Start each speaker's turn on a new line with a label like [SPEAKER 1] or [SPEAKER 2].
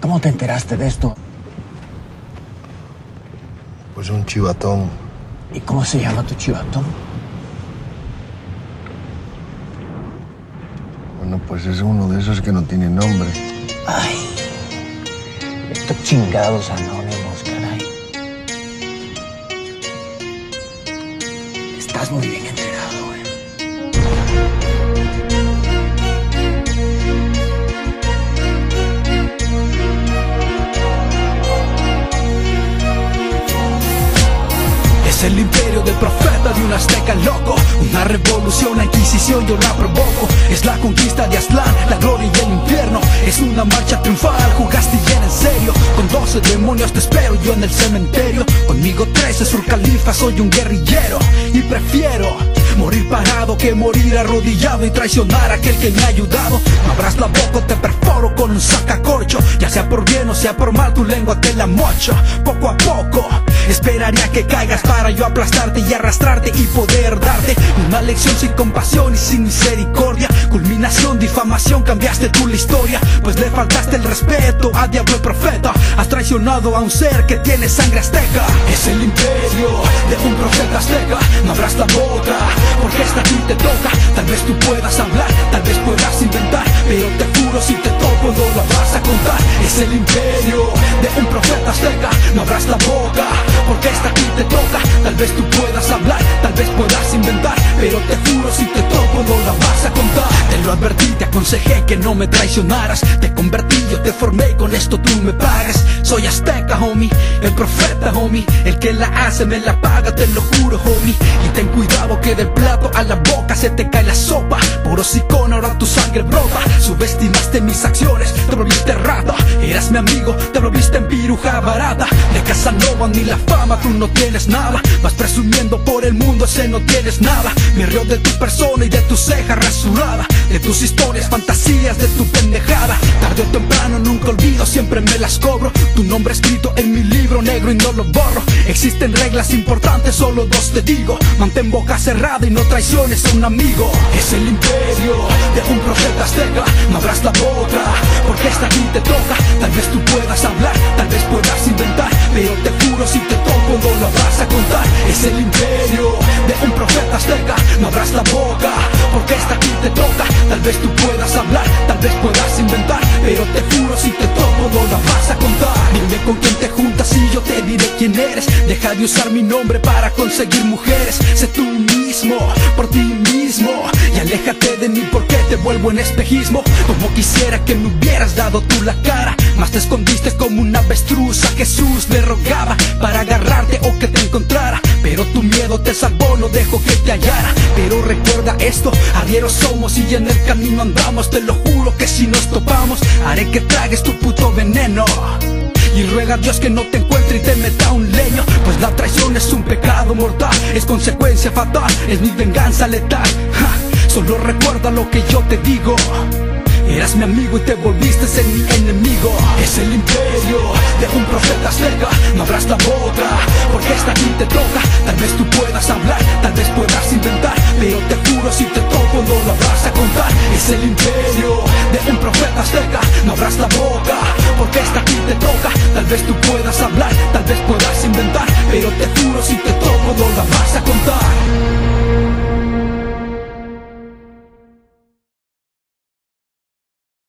[SPEAKER 1] ¿Cómo te enteraste de esto?
[SPEAKER 2] Pues un chivatón.
[SPEAKER 1] ¿Y cómo se llama tu chivatón?
[SPEAKER 2] Bueno, pues es uno de esos que no tiene nombre.
[SPEAKER 1] Ay, estos chingados anónimos, caray. Estás muy bien
[SPEAKER 3] Es el imperio del profeta de un azteca loco. Una revolución, la inquisición yo la provoco. Es la conquista de Aztlán, la gloria y el infierno. Es una marcha triunfal, jugaste bien en serio. Con 12 demonios te espero yo en el cementerio. Conmigo 13 sur califa, soy un guerrillero. Y prefiero Morir parado que morir arrodillado y traicionar a aquel que me ha ayudado abras la boca te perforo con un sacacorcho Ya sea por bien o sea por mal tu lengua te la mocho Poco a poco Esperaría que caigas para yo aplastarte y arrastrarte y poder darte una lección sin compasión y sin misericordia. Culminación, difamación, cambiaste tú la historia, pues le faltaste el respeto a diablo y profeta. Has traicionado a un ser que tiene sangre azteca. Es el imperio de un profeta azteca. Abras la boca, porque esta a ti te toca. Tal vez tú puedas hablar, tal vez puedas inventar, pero te juro si te toco no lo vas a contar. Es el imperio de un profeta azteca. No abras la boca porque esta aquí te toca. Tal vez tú puedas hablar, tal vez puedas inventar, pero te juro si te toco no la vas a contar. Lo advertí, te aconsejé que no me traicionaras. Te convertí, yo te formé, con esto tú me pagas. Soy azteca, homie, el profeta, homie. El que la hace me la paga, te lo juro, homie. Y ten cuidado que del plato a la boca se te cae la sopa. Por hocicón ahora tu sangre brota. Subestimaste mis acciones, te volviste rata. Eras mi amigo, te volviste en piruja barata. De Casanova ni la fama, tú no tienes nada. Vas presumiendo por el mundo, ese no tienes nada. Me río de tu persona y de tu ceja rasurada. De tus historias, fantasías, de tu pendejada. Tarde o temprano nunca olvido, siempre me las cobro. Tu nombre escrito en mi libro negro y no lo borro. Existen reglas importantes, solo dos te digo. Mantén boca cerrada y no traiciones a un amigo. Es el imperio de un profeta azteca. No abras la boca, porque esta aquí te toca. Tal vez tú puedas hablar, tal vez puedas inventar, pero te juro si te toco no lo vas a contar. Es el imperio de un profeta azteca. No abras la boca, porque esta aquí te toca. Tal vez tú puedas hablar, tal vez puedas inventar, pero te juro si te toco no la vas a contar. Dime con quién te juntas y yo te diré quién eres. Deja de usar mi nombre para conseguir mujeres. Sé tú mismo, por ti mismo. Y aléjate de mí porque te vuelvo en espejismo. Como quisiera que me hubieras dado tú la cara. Más te escondiste como una avestruz. A Jesús le rogaba para agarrarte o que te encontrara. Pero tu miedo te salvó, no dejo que te hallara. Pero recuerda esto, arrieros somos y en el camino andamos. Te lo juro que si nos topamos, haré que tragues tu puto veneno. Y ruega a Dios que no te encuentre y te meta un leño. Pues la traición es un pecado mortal Es consecuencia fatal, es mi venganza letal. Ja, Solo recuerda lo que yo te digo. Eras mi amigo y te volviste en mi enemigo. Es el imperio de un profeta azteca No abras la boca, porque esta aquí te toca. Tal vez tú puedas hablar, tal vez puedas inventar Pero te juro si te toco no lo vas a contar. Es el imperio de un profeta azteca No abras la boca, Tal vez tú puedas hablar, tal vez puedas inventar Pero te juro si te